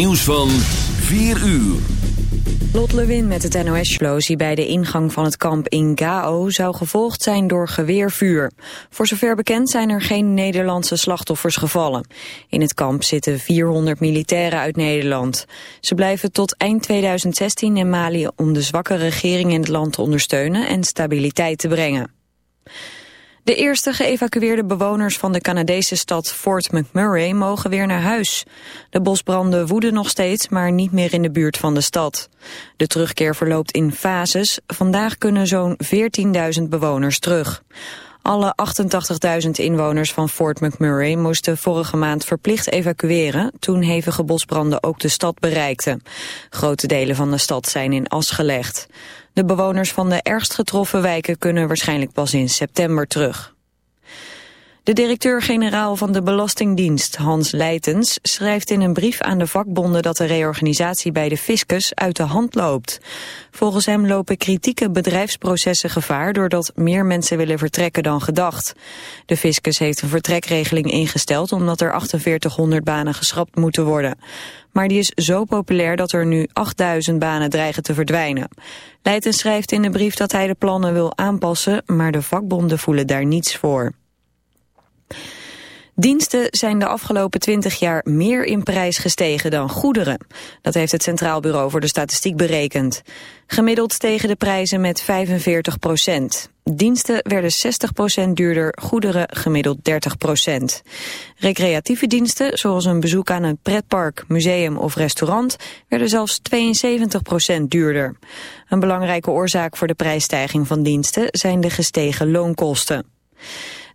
Nieuws van 4 uur. Lot Lewin met het NOS-explosie bij de ingang van het kamp in Gao zou gevolgd zijn door geweervuur. Voor zover bekend zijn er geen Nederlandse slachtoffers gevallen. In het kamp zitten 400 militairen uit Nederland. Ze blijven tot eind 2016 in Mali om de zwakke regering in het land te ondersteunen en stabiliteit te brengen. De eerste geëvacueerde bewoners van de Canadese stad Fort McMurray mogen weer naar huis. De bosbranden woeden nog steeds, maar niet meer in de buurt van de stad. De terugkeer verloopt in fases. Vandaag kunnen zo'n 14.000 bewoners terug. Alle 88.000 inwoners van Fort McMurray moesten vorige maand verplicht evacueren toen hevige bosbranden ook de stad bereikten. Grote delen van de stad zijn in as gelegd. De bewoners van de ergst getroffen wijken kunnen waarschijnlijk pas in september terug. De directeur-generaal van de Belastingdienst, Hans Leitens, schrijft in een brief aan de vakbonden dat de reorganisatie bij de fiscus uit de hand loopt. Volgens hem lopen kritieke bedrijfsprocessen gevaar doordat meer mensen willen vertrekken dan gedacht. De fiscus heeft een vertrekregeling ingesteld omdat er 4800 banen geschrapt moeten worden. Maar die is zo populair dat er nu 8000 banen dreigen te verdwijnen. Leitens schrijft in de brief dat hij de plannen wil aanpassen, maar de vakbonden voelen daar niets voor. Diensten zijn de afgelopen 20 jaar meer in prijs gestegen dan goederen. Dat heeft het Centraal Bureau voor de Statistiek berekend. Gemiddeld stegen de prijzen met 45 procent. Diensten werden 60 procent duurder, goederen gemiddeld 30 procent. Recreatieve diensten, zoals een bezoek aan een pretpark, museum of restaurant, werden zelfs 72 procent duurder. Een belangrijke oorzaak voor de prijsstijging van diensten zijn de gestegen loonkosten.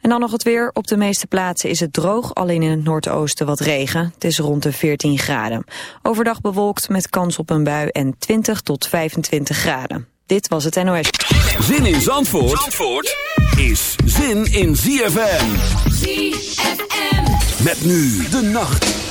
En dan nog het weer. Op de meeste plaatsen is het droog, alleen in het noordoosten wat regen. Het is rond de 14 graden. Overdag bewolkt met kans op een bui en 20 tot 25 graden. Dit was het NOS. Zin in Zandvoort, Zandvoort is zin in ZFM. ZFM. Met nu de nacht.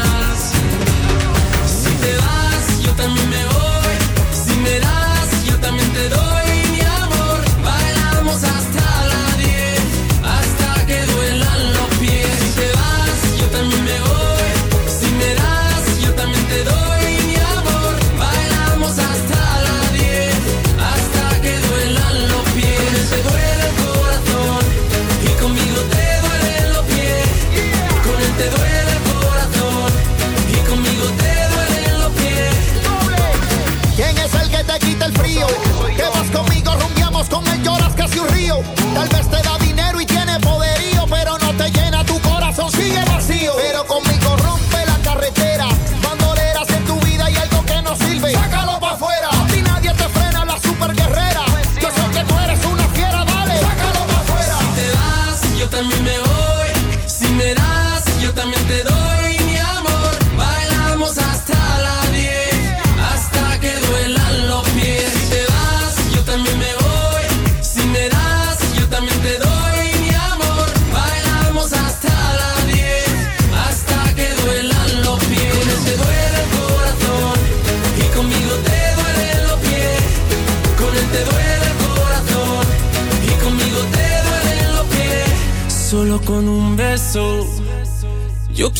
te duele.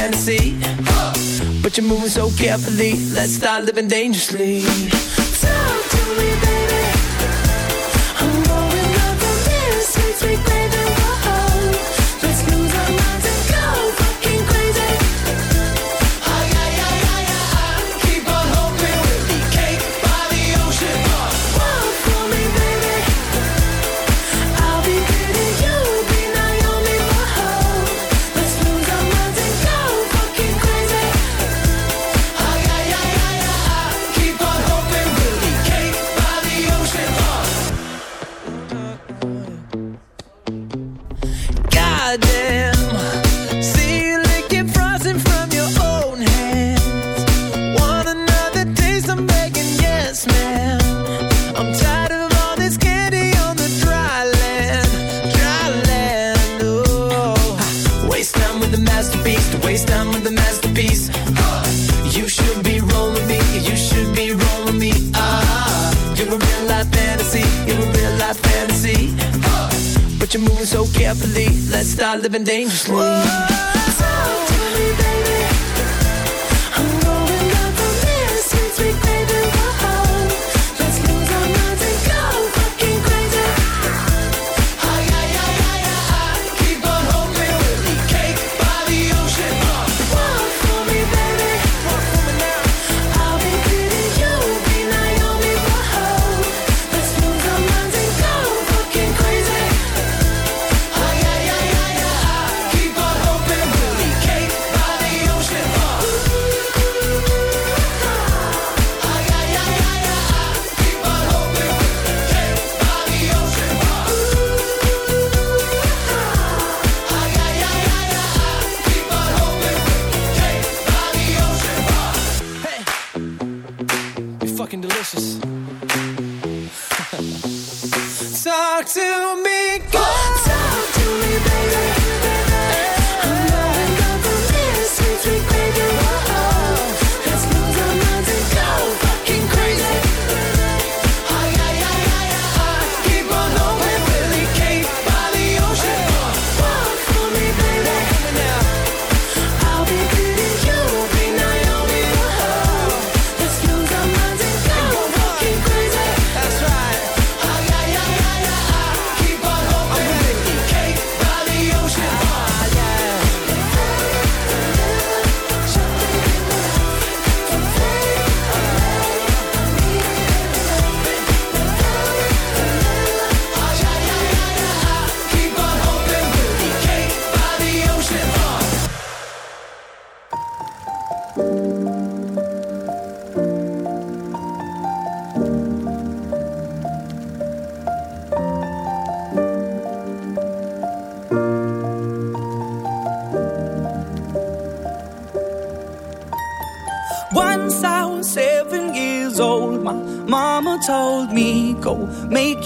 Fantasy. But you're moving so carefully. Let's start living dangerously. Talk to me, baby. I'm going up from this sweet, sweet baby.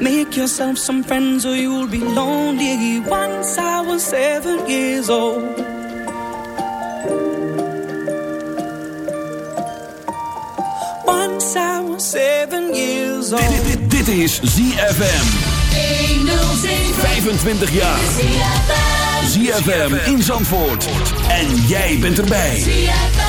Make yourself some friends or you'll be lonely. Once I was seven years old. Once I was seven years old. Dit, dit, dit is ZFM 25 jaar. ZFM in Zandvoort. En jij bent erbij. ZFM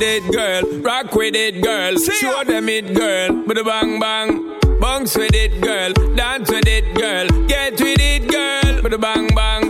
with it, girl. Rock with it, girl. Show them it, girl. With the bang bang. Bounce with it, girl. Dance with it, girl. Get with it, girl. Bada bang bang.